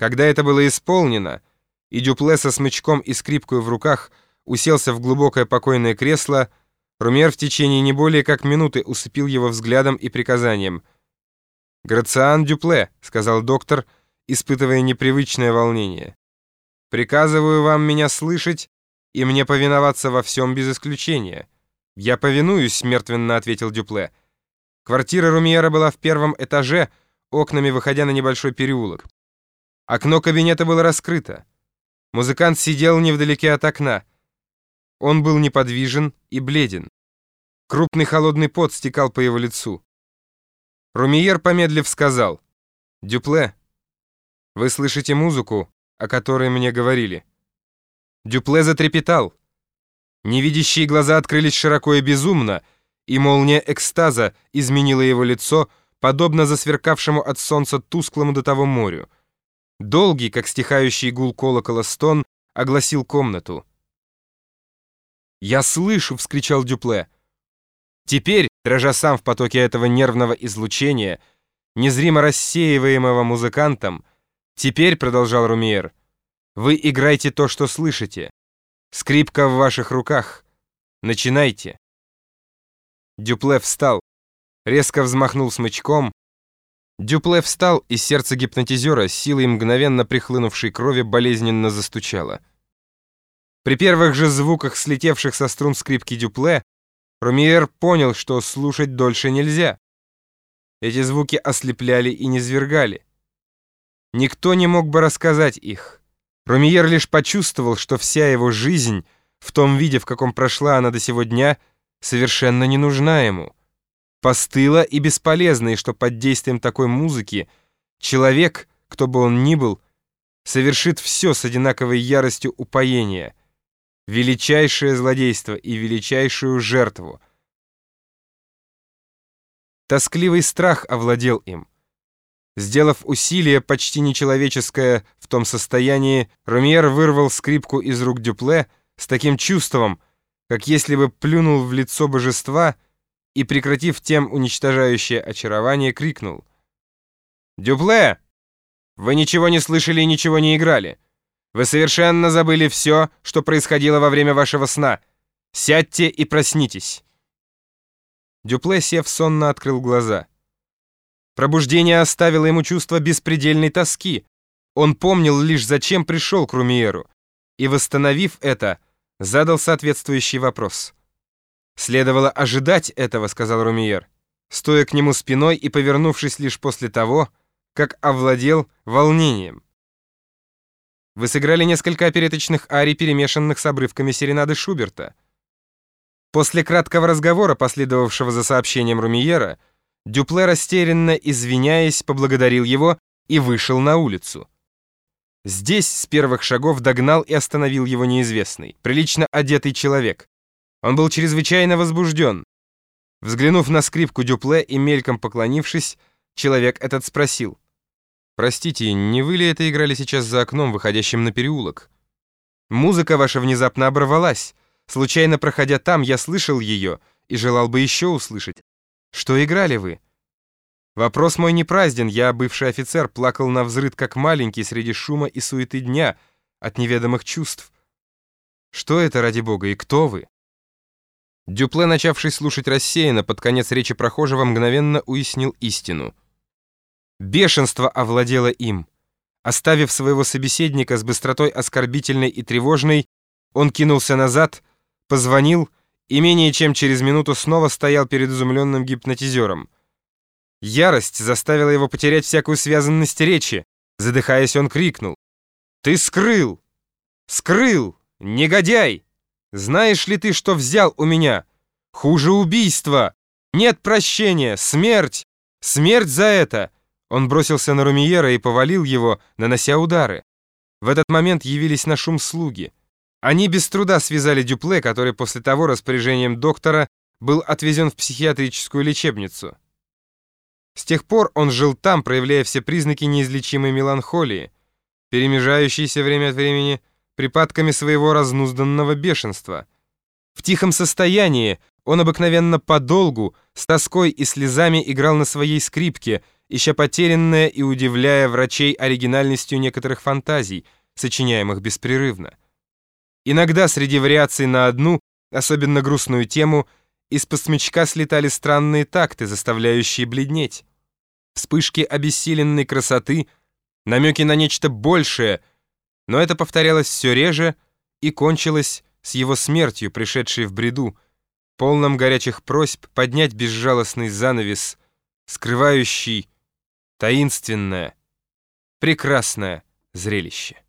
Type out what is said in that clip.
Когда это было исполнено, и Дюпле со смычком и скрипкой в руках уселся в глубокое покойное кресло, Румер в течение не более как минуты усыпил его взглядом и приказанием. «Грациан Дюпле», — сказал доктор, испытывая непривычное волнение. «Приказываю вам меня слышать и мне повиноваться во всем без исключения». «Я повинуюсь», — мертвенно ответил Дюпле. Квартира Румьера была в первом этаже, окнами выходя на небольшой переулок. Окно кабинета было раскрыто. Музыкант сидел невдалеке от окна. Он был неподвижен и бледен. Крупный холодный пот стекал по его лицу. Румиер, помедлив, сказал, «Дюпле, вы слышите музыку, о которой мне говорили?» Дюпле затрепетал. Невидящие глаза открылись широко и безумно, и молния экстаза изменила его лицо, подобно засверкавшему от солнца тусклому до того морю. Долгий, как стихающий гул колокола стон, огласил комнату. «Я слышу!» — вскричал Дюпле. Теперь, дрожа сам в потоке этого нервного излучения, незримо рассеиваемого музыкантом, теперь, — продолжал Румиер, — вы играйте то, что слышите. Скрипка в ваших руках. Начинайте. Дюпле встал, резко взмахнул смычком, Дюпле встал, и сердце гипнотизера, силой мгновенно прихлынувшей крови, болезненно застучало. При первых же звуках, слетевших со струн скрипки Дюпле, Румиер понял, что слушать дольше нельзя. Эти звуки ослепляли и низвергали. Никто не мог бы рассказать их. Румиер лишь почувствовал, что вся его жизнь, в том виде, в каком прошла она до сего дня, совершенно не нужна ему постыло и бесполезно, и что под действием такой музыки человек, кто бы он ни был, совершит все с одинаковой яростью упоения, величайшее злодейство и величайшую жертву. Тоскливый страх овладел им. Сделав усилие почти нечеловеческое в том состоянии, Ромьер вырвал скрипку из рук Дюпле с таким чувством, как если бы плюнул в лицо божества — и, прекратив тем уничтожающее очарование, крикнул. «Дюпле! Вы ничего не слышали и ничего не играли. Вы совершенно забыли все, что происходило во время вашего сна. Сядьте и проснитесь». Дюпле, сев сонно, открыл глаза. Пробуждение оставило ему чувство беспредельной тоски. Он помнил лишь, зачем пришел к Румиеру, и, восстановив это, задал соответствующий вопрос. «Следовало ожидать этого», — сказал Румиер, стоя к нему спиной и повернувшись лишь после того, как овладел волнением. Вы сыграли несколько опереточных арий, перемешанных с обрывками серенады Шуберта. После краткого разговора, последовавшего за сообщением Румиера, Дюпле, растерянно извиняясь, поблагодарил его и вышел на улицу. Здесь с первых шагов догнал и остановил его неизвестный, прилично одетый человек. Он был чрезвычайно возбужден. Взглянув на скрипку Дюпле и мельком поклонившись, человек этот спросил. «Простите, не вы ли это играли сейчас за окном, выходящим на переулок? Музыка ваша внезапно оборвалась. Случайно проходя там, я слышал ее и желал бы еще услышать. Что играли вы?» Вопрос мой не празден, я, бывший офицер, плакал на взрыд, как маленький, среди шума и суеты дня, от неведомых чувств. Что это, ради бога, и кто вы? Дюпле, начавший слушать рассеянно, под конец речи прохожего мгновенно уяснил истину. Бешенство овладело им. Оставив своего собеседника с быстротой оскорбительной и тревожной, он кинулся назад, позвонил и менее чем через минуту снова стоял перед изумленным гипнотизером. Ярость заставила его потерять всякую связанность речи. Задыхаясь, он крикнул. «Ты скрыл! Скрыл! Негодяй!» Знаешь ли ты, что взял у меня? Хуже убийства! Нет прощения! Смерть! Смерть за это!» Он бросился на Румиера и повалил его, нанося удары. В этот момент явились на шум слуги. Они без труда связали Дюпле, который после того распоряжением доктора был отвезен в психиатрическую лечебницу. С тех пор он жил там, проявляя все признаки неизлечимой меланхолии, перемежающейся время от времени припадками своего разнузданного бешенства. В тихом состоянии он обыкновенно подолгу, с тоской и слезами играл на своей скрипке ища потерянное и удивляя врачей оригинальностью некоторых фантазий, сочиняемых беспрерывно. Иногда среди вариаций на одну, особенно грустную тему, из посмячка слетали странные такты, заставляющие бледнеть. Вспышки обессиленной красоты, намеки на нечто большее, но это повторялось все реже и кончилось с его смертью, пришедшей в бреду, полном горячих просьб поднять безжалостный занавес, скрывающий таинственное, прекрасное зрелище.